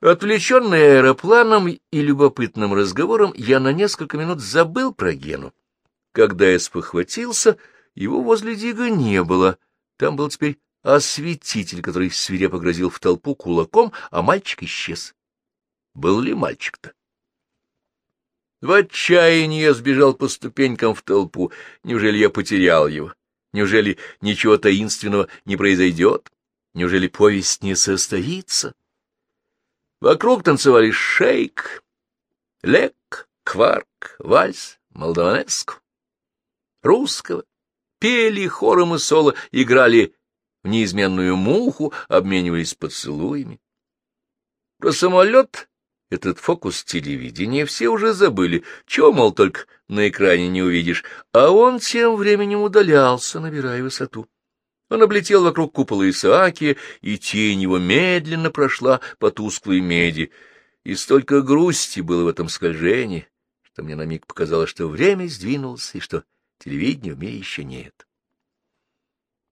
Отвлеченный аэропланом и любопытным разговором, я на несколько минут забыл про Гену. Когда я спохватился, его возле Дига не было. Там был теперь осветитель, который свирепо грозил в толпу кулаком, а мальчик исчез. Был ли мальчик-то? В отчаянии я сбежал по ступенькам в толпу. Неужели я потерял его? Неужели ничего таинственного не произойдет? Неужели повесть не состоится? Вокруг танцевали шейк, лек, кварк, вальс, молдаванеску. Русского. Пели хором и соло, играли в неизменную муху, обменивались поцелуями. Про самолет этот фокус телевидения все уже забыли, чего, мол, только на экране не увидишь, а он тем временем удалялся, набирая высоту. Он облетел вокруг купола Исаакия, и тень его медленно прошла по тусклой меди. И столько грусти было в этом скольжении, что мне на миг показалось, что время сдвинулось, и что телевидения в мире еще нет.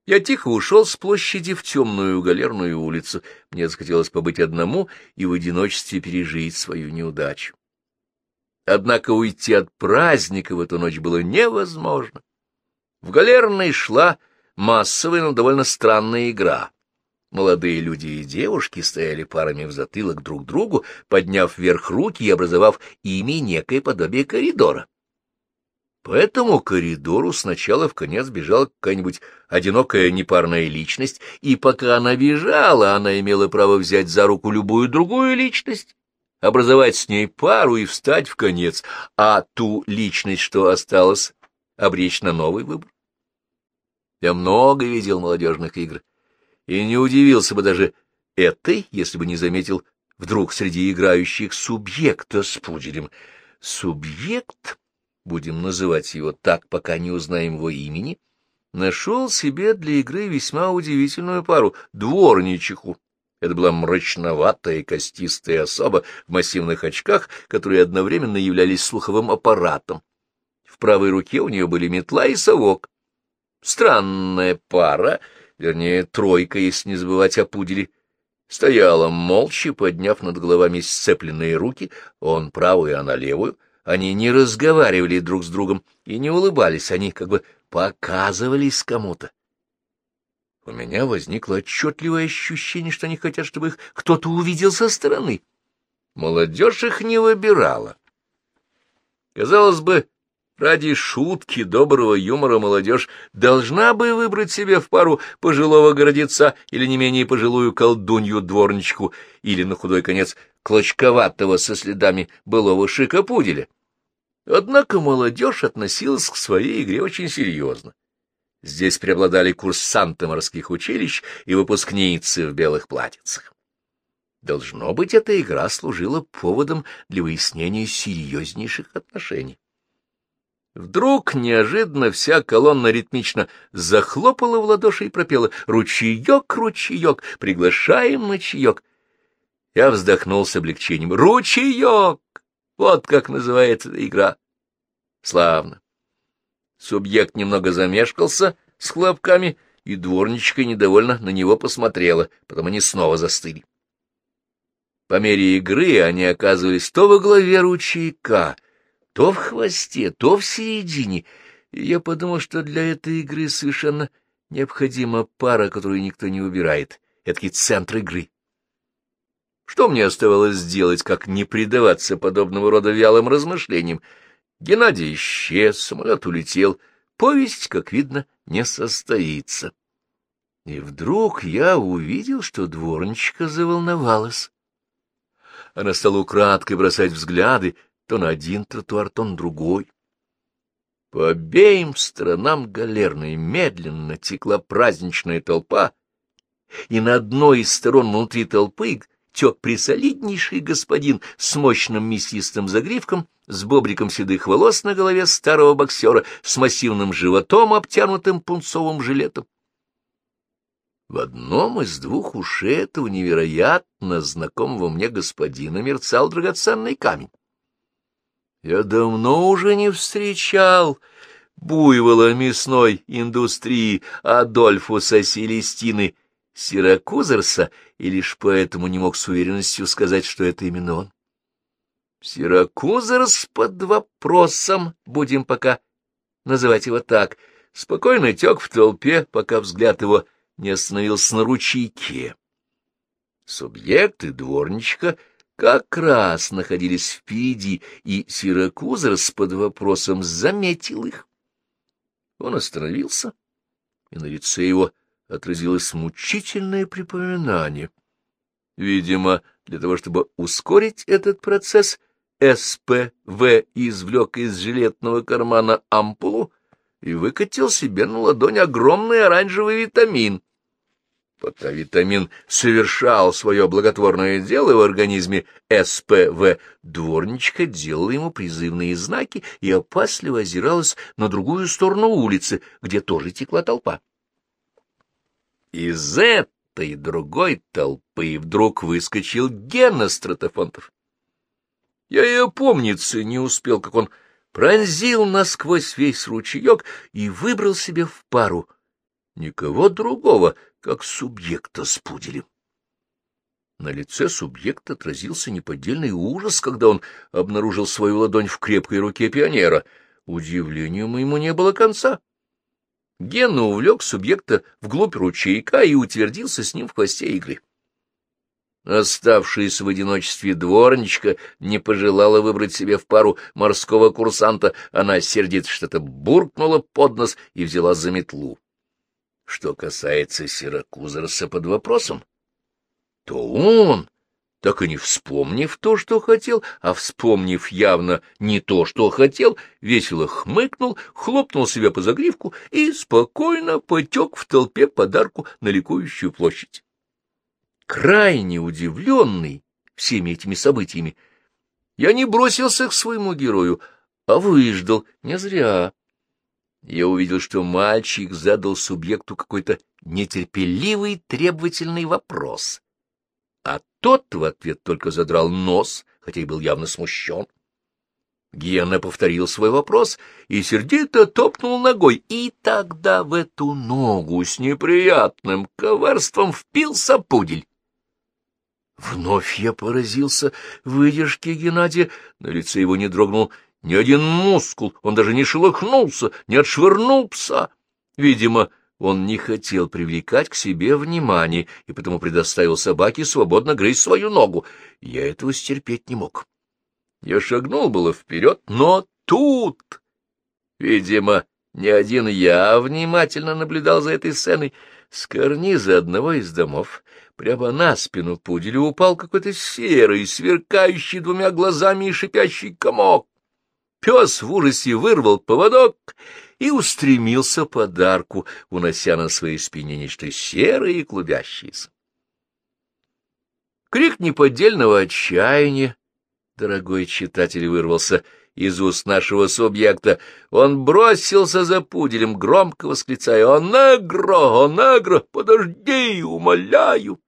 Я тихо ушел с площади в темную галерную улицу. Мне захотелось побыть одному и в одиночестве пережить свою неудачу. Однако уйти от праздника в эту ночь было невозможно. В галерной шла массовая, но довольно странная игра. Молодые люди и девушки стояли парами в затылок друг другу, подняв вверх руки и образовав ими некое подобие коридора. По этому коридору сначала в конец бежала какая-нибудь одинокая непарная личность, и пока она бежала, она имела право взять за руку любую другую личность, образовать с ней пару и встать в конец, а ту личность, что осталась, обречь на новый выбор. Я много видел молодежных игр, и не удивился бы даже этой, если бы не заметил вдруг среди играющих субъекта с пуделем. Субъект, будем называть его так, пока не узнаем его имени, нашел себе для игры весьма удивительную пару — дворничиху. Это была мрачноватая и костистая особа в массивных очках, которые одновременно являлись слуховым аппаратом. В правой руке у нее были метла и совок. Странная пара, вернее, тройка, если не забывать о пуделе, стояла молча, подняв над головами сцепленные руки, он правую, она левую. Они не разговаривали друг с другом и не улыбались, они как бы показывались кому-то. У меня возникло отчетливое ощущение, что они хотят, чтобы их кто-то увидел со стороны. Молодежь их не выбирала. Казалось бы, Ради шутки, доброго юмора молодежь должна бы выбрать себе в пару пожилого городеца или не менее пожилую колдунью-дворничку или, на худой конец, клочковатого со следами былого шика пуделя. Однако молодежь относилась к своей игре очень серьезно. Здесь преобладали курсанты морских училищ и выпускницы в белых платьицах. Должно быть, эта игра служила поводом для выяснения серьезнейших отношений. Вдруг неожиданно вся колонна ритмично захлопала в ладоши и пропела «Ручеек, ручеек, приглашаем на чаек». Я вздохнул с облегчением. «Ручеек!» Вот как называется эта игра. Славно. Субъект немного замешкался с хлопками, и дворничка недовольно на него посмотрела, потом они снова застыли. По мере игры они оказывались то во главе ручейка, то в хвосте, то в середине, и я подумал, что для этой игры совершенно необходима пара, которую никто не убирает, эдакий центр игры. Что мне оставалось сделать, как не предаваться подобного рода вялым размышлениям? Геннадий исчез, самолет улетел, повесть, как видно, не состоится. И вдруг я увидел, что дворничка заволновалась. Она стала украдкой бросать взгляды то на один тротуар, то на другой. По обеим сторонам галерной медленно текла праздничная толпа, и на одной из сторон внутри толпы тек присолиднейший господин с мощным мясистым загривком, с бобриком седых волос на голове старого боксера, с массивным животом, обтянутым пунцовым жилетом. В одном из двух ушей этого невероятно знакомого мне господина мерцал драгоценный камень. Я давно уже не встречал буйвола мясной индустрии Адольфуса Селестины Сиракузерса, и лишь поэтому не мог с уверенностью сказать, что это именно он. Сиракузерс под вопросом, будем пока называть его так, спокойно тек в толпе, пока взгляд его не остановился на ручейке. Субъекты дворничка как раз находились впереди, и Сиракузерс под вопросом заметил их. Он остановился, и на лице его отразилось мучительное припоминание. Видимо, для того, чтобы ускорить этот процесс, СПВ извлек из жилетного кармана ампулу и выкатил себе на ладонь огромный оранжевый витамин. Пока витамин совершал свое благотворное дело в организме СПВ, дворничка делала ему призывные знаки и опасливо озиралась на другую сторону улицы, где тоже текла толпа. Из этой другой толпы вдруг выскочил Гена Стратофонтов. Я и опомниться не успел, как он пронзил насквозь весь ручеек и выбрал себе в пару никого другого, как субъекта с пуделем. На лице субъекта отразился неподдельный ужас, когда он обнаружил свою ладонь в крепкой руке пионера. Удивлению моему не было конца. Генна увлек субъекта вглубь ручейка и утвердился с ним в хвосте игры. Оставшаяся в одиночестве дворничка не пожелала выбрать себе в пару морского курсанта. Она сердито что-то буркнула под нос и взяла за метлу. Что касается Сиракузерса под вопросом, то он, так и не вспомнив то, что хотел, а вспомнив явно не то, что хотел, весело хмыкнул, хлопнул себя по загривку и спокойно потек в толпе подарку на ликующую площадь. Крайне удивленный всеми этими событиями, я не бросился к своему герою, а выждал, не зря. Я увидел, что мальчик задал субъекту какой-то нетерпеливый, требовательный вопрос, а тот в ответ только задрал нос, хотя и был явно смущен. Гена повторил свой вопрос и сердито топнул ногой, и тогда в эту ногу с неприятным коварством впился пудель. Вновь я поразился выдержке Геннадия, на лице его не дрогнул ни один мускул, он даже не шелохнулся, не отшвырнул пса. Видимо, он не хотел привлекать к себе внимание и потому предоставил собаке свободно грызть свою ногу. Я этого стерпеть не мог. Я шагнул было вперед, но тут... Видимо, не один я внимательно наблюдал за этой сценой. С карниза одного из домов прямо на спину пуделя упал какой-то серый, сверкающий двумя глазами и шипящий комок. Пес в ужасе вырвал поводок и устремился подарку, унося на своей спине нечто серое и клубящееся. Крик неподдельного отчаяния, дорогой читатель, вырвался из уст нашего субъекта. Он бросился за пуделем, громко восклицая «О, негро! О, негро! Подожди, умоляю!»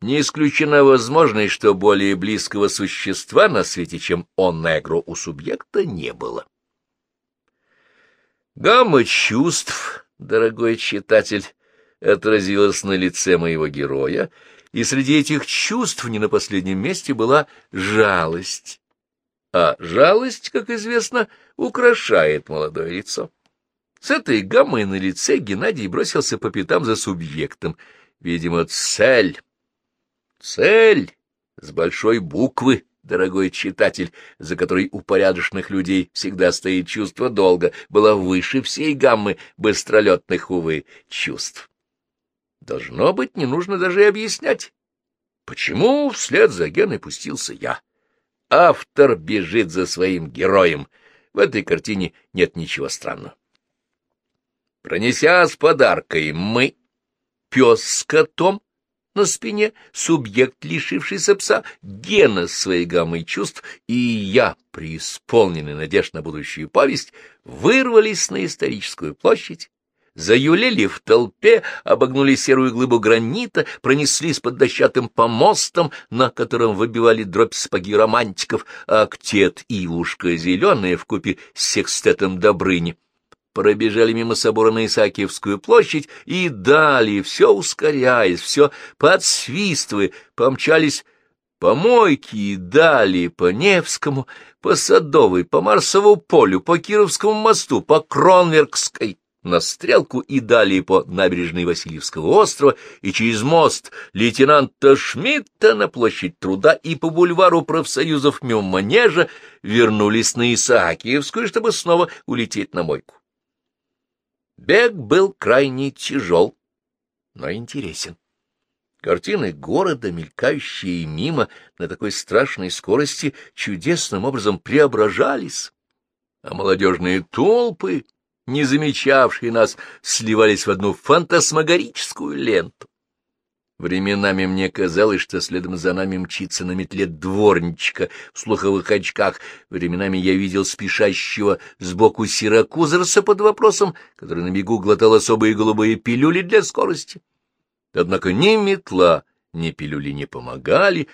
Не исключена возможность, что более близкого существа на свете, чем он негро, у субъекта не было. Гамма чувств, дорогой читатель, отразилась на лице моего героя, и среди этих чувств не на последнем месте была жалость. А жалость, как известно, украшает молодое лицо. С этой гаммой на лице Геннадий бросился по пятам за субъектом. Видимо, цель Цель с большой буквы, дорогой читатель, за которой у порядочных людей всегда стоит чувство долга, была выше всей гаммы быстролетных, увы, чувств. Должно быть, не нужно даже и объяснять, почему вслед за Геной пустился я. Автор бежит за своим героем. В этой картине нет ничего странного. Пронеся с подаркой мы, пес с котом, на спине субъект, лишившийся пса, гена своей гаммой чувств, и я, преисполненный надежд на будущую повесть, вырвались на историческую площадь, заюлели в толпе, обогнули серую глыбу гранита, пронеслись под дощатым помостом, на котором выбивали дробь сапоги романтиков, а Ивушка зеленая вкупе с секстетом Добрыни пробежали мимо собора на Исаакиевскую площадь и далее, все ускоряясь, все подсвистывая, помчались по Мойке и далее по Невскому, по Садовой, по Марсову полю, по Кировскому мосту, по Кронверкской на Стрелку и далее по набережной Васильевского острова и через мост лейтенанта Шмидта на площадь труда и по бульвару профсоюзов мимо Манежа вернулись на Исаакиевскую, чтобы снова улететь на мойку. Бег был крайне тяжел, но интересен. Картины города, мелькающие мимо на такой страшной скорости, чудесным образом преображались, а молодежные толпы не замечавшие нас, сливались в одну фантасмагорическую ленту. Временами мне казалось, что следом за нами мчится на метле дворничка в слуховых очках. Временами я видел спешащего сбоку сиракузерса под вопросом, который на бегу глотал особые голубые пилюли для скорости. Однако ни метла, ни пилюли не помогали,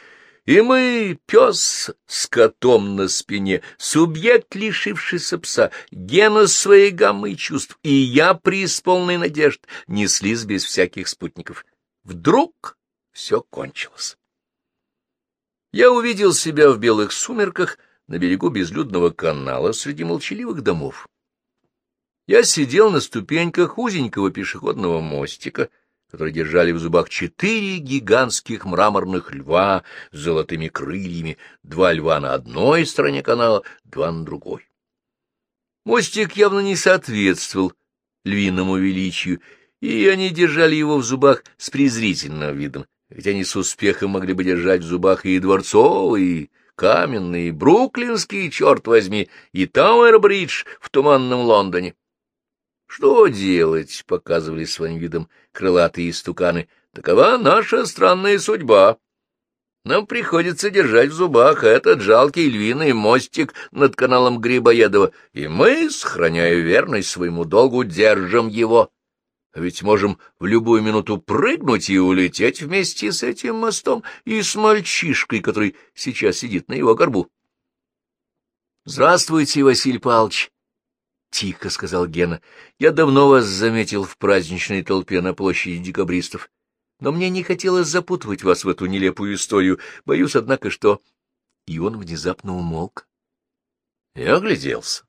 и мы, пес с котом на спине, субъект, лишившийся пса, гена своей гаммы чувств, и я, преисполненный надежд, неслись без всяких спутников. Вдруг все кончилось. Я увидел себя в белых сумерках на берегу безлюдного канала среди молчаливых домов. Я сидел на ступеньках узенького пешеходного мостика, которые держали в зубах четыре гигантских мраморных льва с золотыми крыльями, два льва на одной стороне канала, два на другой. Мостик явно не соответствовал львиному величию, и они держали его в зубах с презрительным видом, ведь они с успехом могли бы держать в зубах и дворцовый, и каменный, и бруклинский, черт возьми, и Тауэр-бридж в туманном Лондоне. Что делать, — показывали своим видом крылатые истуканы, — такова наша странная судьба. Нам приходится держать в зубах этот жалкий львиный мостик над каналом Грибоедова, и мы, сохраняя верность своему долгу, держим его. Ведь можем в любую минуту прыгнуть и улететь вместе с этим мостом и с мальчишкой, который сейчас сидит на его горбу. — Здравствуйте, Василий Павлович! тихо сказал Гена. — Я давно вас заметил в праздничной толпе на площади декабристов. Но мне не хотелось запутывать вас в эту нелепую историю. Боюсь, однако, что... И он внезапно умолк. Я огляделся.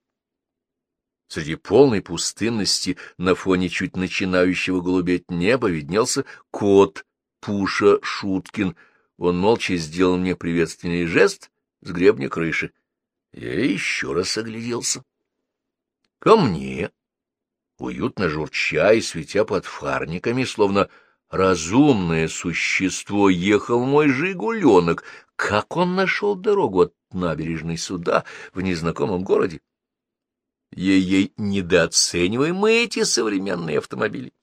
Среди полной пустынности на фоне чуть начинающего голубеть неба виднелся кот Пуша Шуткин. Он молча сделал мне приветственный жест с гребня крыши. Я еще раз огляделся. Ко мне, уютно журча и светя под фарниками, словно разумное существо, ехал мой жигуленок. Как он нашел дорогу от набережной суда в незнакомом городе? Ей-ей недооцениваем мы эти современные автомобили.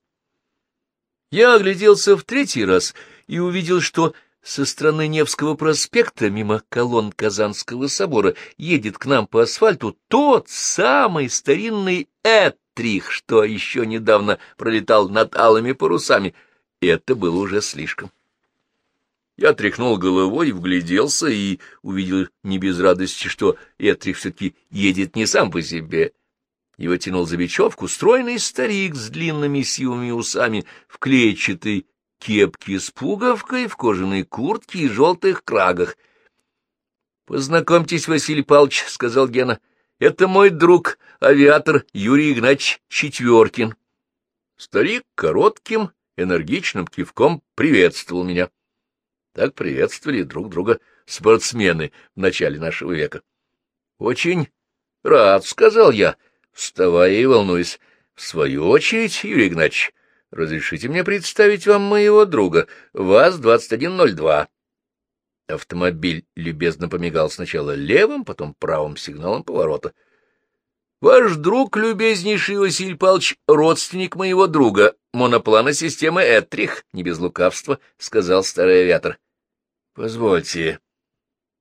Я огляделся в третий раз и увидел, что со стороны Невского проспекта, мимо колонн Казанского собора, едет к нам по асфальту тот самый старинный Этрих, что еще недавно пролетал над алыми парусами. Это было уже слишком. Я тряхнул головой, вгляделся и увидел не без радости, что Этрих все-таки едет не сам по себе. Его тянул за бечевку стройный старик с длинными сивыми усами в клетчатой кепки с пуговкой, в кожаной куртке и желтых крагах. — Познакомьтесь, Василий Павлович, — сказал Гена, — это мой друг, авиатор Юрий Игнатьевич Четверкин. Старик коротким, энергичным кивком приветствовал меня. Так приветствовали друг друга спортсмены в начале нашего века. — Очень рад, — сказал я, вставая и волнуясь. — В свою очередь, Юрий Игнатьевич, Разрешите мне представить вам моего друга, ВАЗ-2102. Автомобиль любезно помигал сначала левым, потом правым сигналом поворота. — Ваш друг, любезнейший Василий Павлович, родственник моего друга, моноплана системы Этрих, не без лукавства, — сказал старый авиатор. — Позвольте.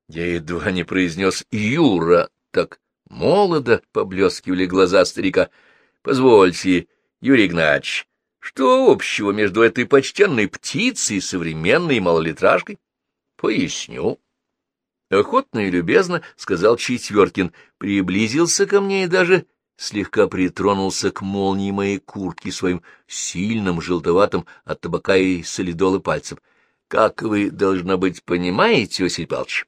Я едва не произнес «Юра», так молодо поблескивали глаза старика. — Позвольте, Юрий Игнатьевич, что общего между этой почтенной птицей и современной малолитражкой? Поясню. Охотно и любезно, — сказал Четверкин, приблизился ко мне и даже слегка притронулся к молнии моей куртки своим сильным, желтоватым от табака и солидола пальцем. Как вы, должно быть, понимаете, Василий Павлович,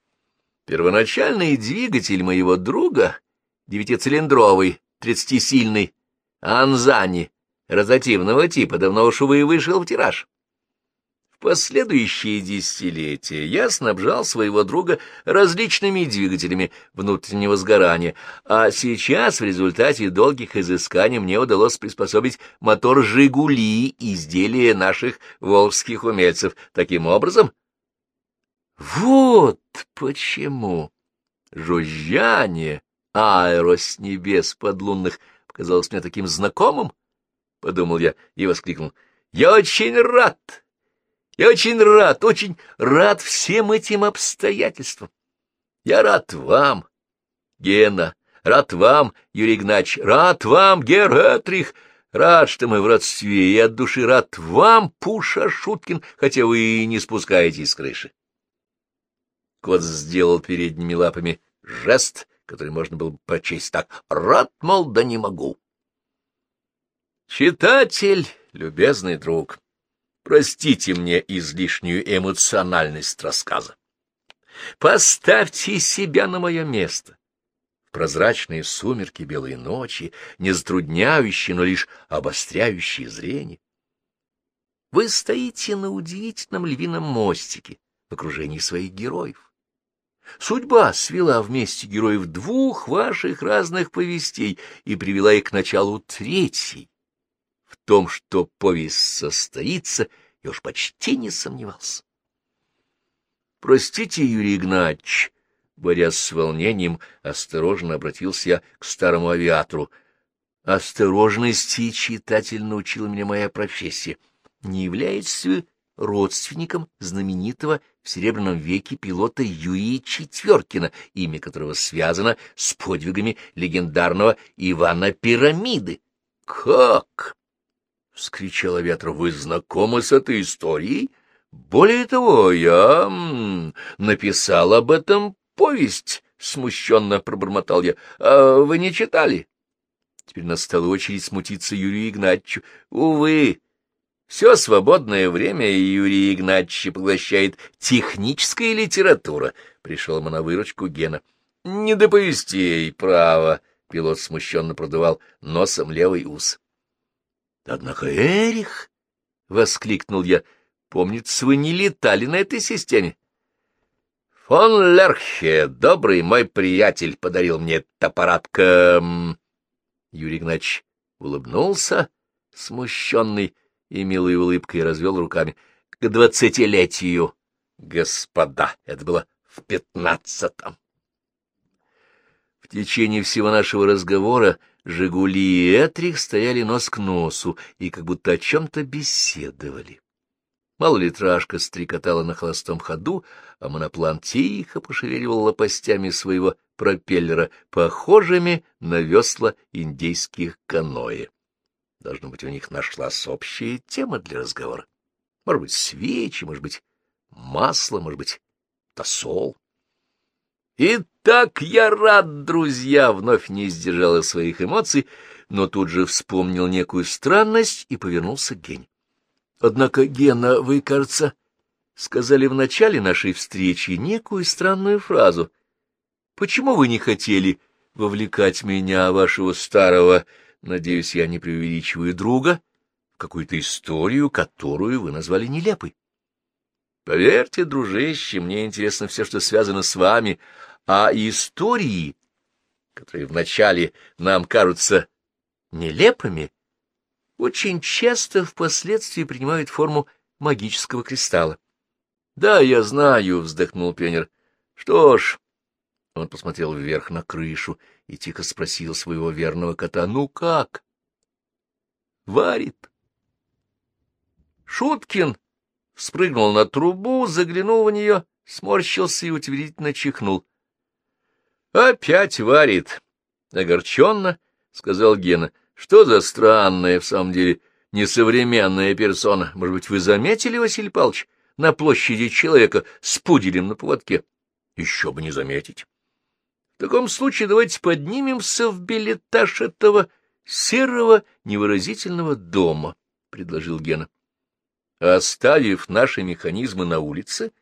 первоначальный двигатель моего друга, девятицилиндровый, тридцатисильный, Анзани, ротативного типа, давно уж, увы, вышел в тираж последующие десятилетия я снабжал своего друга различными двигателями внутреннего сгорания, а сейчас в результате долгих изысканий мне удалось приспособить мотор «Жигули» изделия наших волжских умельцев. Таким образом... Вот почему жужжание аэро с небес подлунных показалось мне таким знакомым, — подумал я и воскликнул. — Я очень рад! Я очень рад, очень рад всем этим обстоятельствам. Я рад вам, Гена, рад вам, Юрий Игнач, рад вам, Гератрих, рад, что мы в родстве, и от души рад вам, Пуша Шуткин, хотя вы и не спускаетесь с крыши. Кот сделал передними лапами жест, который можно было бы прочесть так. Рад, мол, да не могу. Читатель, любезный друг, Простите мне излишнюю эмоциональность рассказа. Поставьте себя на мое место. Прозрачные сумерки белой ночи, не затрудняющие, но лишь обостряющие зрение. Вы стоите на удивительном львином мостике в окружении своих героев. Судьба свела вместе героев двух ваших разных повестей и привела их к началу третьей, в том, что повесть состоится, я уж почти не сомневался. «Простите, Юрий Игнатьевич», — борясь с волнением, осторожно обратился я к старому авиатору. «Осторожности, читатель, научила меня моя профессия. Не является родственником знаменитого в Серебряном веке пилота Юрия Четверкина, имя которого связано с подвигами легендарного Ивана Пирамиды. «Как?» — вскричал ветра. — Вы знакомы с этой историей? Более того, я написал об этом повесть, — смущенно пробормотал я. — А вы не читали? Теперь настала очередь смутиться Юрию Игнатьевичу. Увы, все свободное время Юрий Игнатьевич поглощает техническая литература. Пришел ему на выручку Гена. — Не до повестей, право, — пилот смущенно продувал носом левый ус. — Однако, Эрих, — воскликнул я, — помнится, вы не летали на этой системе. — Фон Лерхе, добрый мой приятель, подарил мне этот аппарат к... Юрий Игнатьевич улыбнулся, смущенный и милой улыбкой развел руками. — К двадцатилетию, господа, это было в пятнадцатом. В течение всего нашего разговора Жигули и Этрих стояли нос к носу и как будто о чем-то беседовали. Малолитражка стрекотала на холостом ходу, а моноплан тихо пошевеливал лопастями своего пропеллера, похожими на весла индейских каноэ. Должно быть, у них нашлась общая тема для разговора. Может быть, свечи, может быть, масло, может быть, тосол. «Итак, я рад, друзья!» — вновь не сдержала своих эмоций, но тут же вспомнил некую странность и повернулся к Гене. «Однако, Гена, вы, кажется, сказали в начале нашей встречи некую странную фразу. Почему вы не хотели вовлекать меня, вашего старого, надеюсь, я не преувеличиваю друга, в какую-то историю, которую вы назвали нелепой?» Поверьте, дружище, мне интересно все, что связано с вами, а истории, которые вначале нам кажутся нелепыми, очень часто впоследствии принимают форму магического кристалла. — Да, я знаю, — вздохнул пионер. — Что ж, он посмотрел вверх на крышу и тихо спросил своего верного кота, — ну как? — Варит. Шуткин спрыгнул на трубу, заглянул в нее, сморщился и утвердительно чихнул. — Опять варит. — Огорченно, — сказал Гена. — Что за странная, в самом деле, несовременная персона? Может быть, вы заметили, Василий Павлович, на площади человека с пуделем на поводке? Еще бы не заметить. Таком случае давайте поднимемся в билетаж этого серого невыразительного дома, — предложил Гена. Оставив наши механизмы на улице,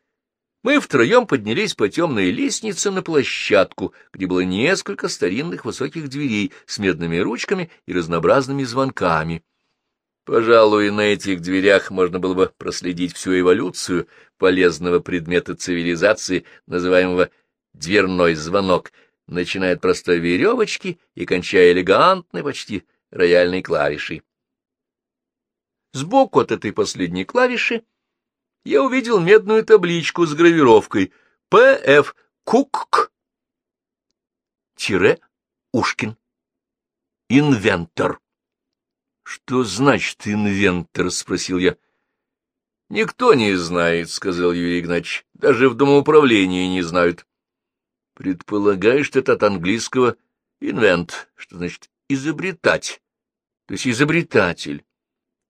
мы втроем поднялись по темной лестнице на площадку, где было несколько старинных высоких дверей с медными ручками и разнообразными звонками. Пожалуй, на этих дверях можно было бы проследить всю эволюцию полезного предмета цивилизации, называемого «дверной звонок», начиная от простой веревочки и кончая элегантной, почти рояльной клавишей. Сбоку от этой последней клавиши я увидел медную табличку с гравировкой «П.Ф. Кукк» тире Ушкин. Инвентор. — Что значит инвентор? — спросил я. — Никто не знает, — сказал Юрий Игнатьевич. — Даже в домоуправлении не знают. — Предполагаю, что это от английского «инвент», что значит «изобретать», то есть «изобретатель».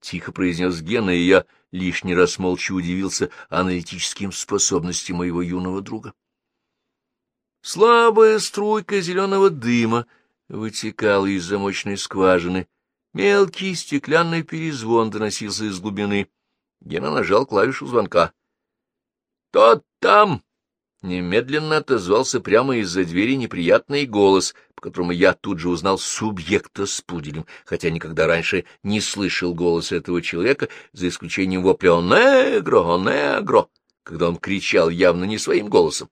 Тихо произнес Гена, и я лишний раз молча удивился аналитическим способностям моего юного друга. Слабая струйка зеленого дыма вытекала из замочной скважины. Мелкий стеклянный перезвон доносился из глубины. Гена нажал клавишу звонка. — Тот там! Немедленно отозвался прямо из-за двери неприятный голос, по которому я тут же узнал субъекта с пуделем, хотя никогда раньше не слышал голоса этого человека, за исключением вопля «Негро! Негро!», когда он кричал явно не своим голосом.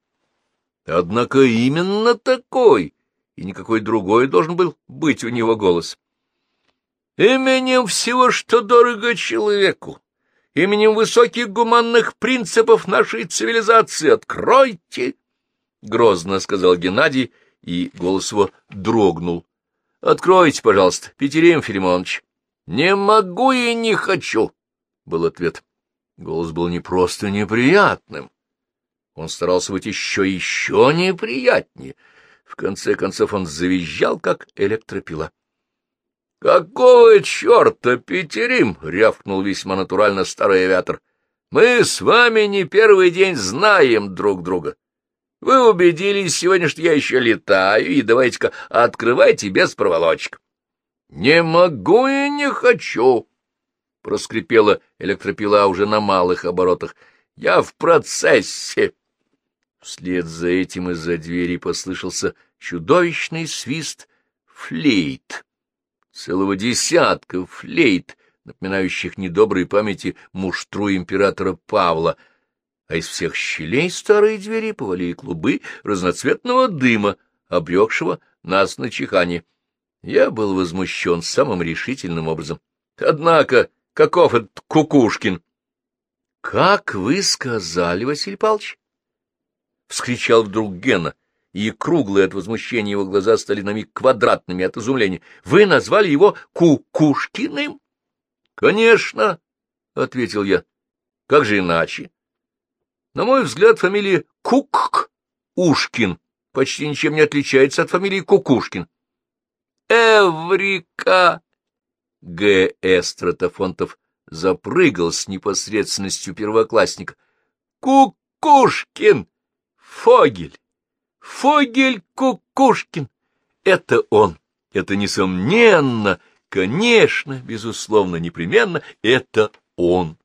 Однако именно такой, и никакой другой должен был быть у него голос. «Именем всего, что дорого человеку, именем высоких гуманных принципов нашей цивилизации откройте!» — грозно сказал Геннадий, и голос его дрогнул. — Откройте, пожалуйста, Петерим Филимонович. — Не могу и не хочу, — был ответ. Голос был не просто неприятным. Он старался быть еще еще неприятнее. В конце концов он завизжал, как электропила. — Какого черта, Петерим? — рявкнул весьма натурально старый авиатор. — Мы с вами не первый день знаем друг друга. Вы убедились сегодня, что я еще летаю, и давайте-ка открывайте без проволочек. — Не могу и не хочу, — проскрипела электропила уже на малых оборотах. — Я в процессе. Вслед за этим из-за двери послышался чудовищный свист флейт целого десятка флейт, напоминающих недоброй памяти муштру императора Павла, а из всех щелей старой двери повалили клубы разноцветного дыма, обрекшего нас на чихание. Я был возмущен самым решительным образом. Однако, каков этот Кукушкин? — Как вы сказали, Василий Павлович? — вскричал вдруг Гена и круглые от возмущения его глаза стали на миг квадратными от изумления. — Вы назвали его Кукушкиным? — Конечно, — ответил я. — Как же иначе? На мой взгляд, фамилия Кукк Ушкин почти ничем не отличается от фамилии Кукушкин. — Эврика! Г. Эстратофонтов запрыгал с непосредственностью первоклассника. — Кукушкин! Фогель! Фогель Кукушкин. Это он. Это несомненно, конечно, безусловно, непременно, это он.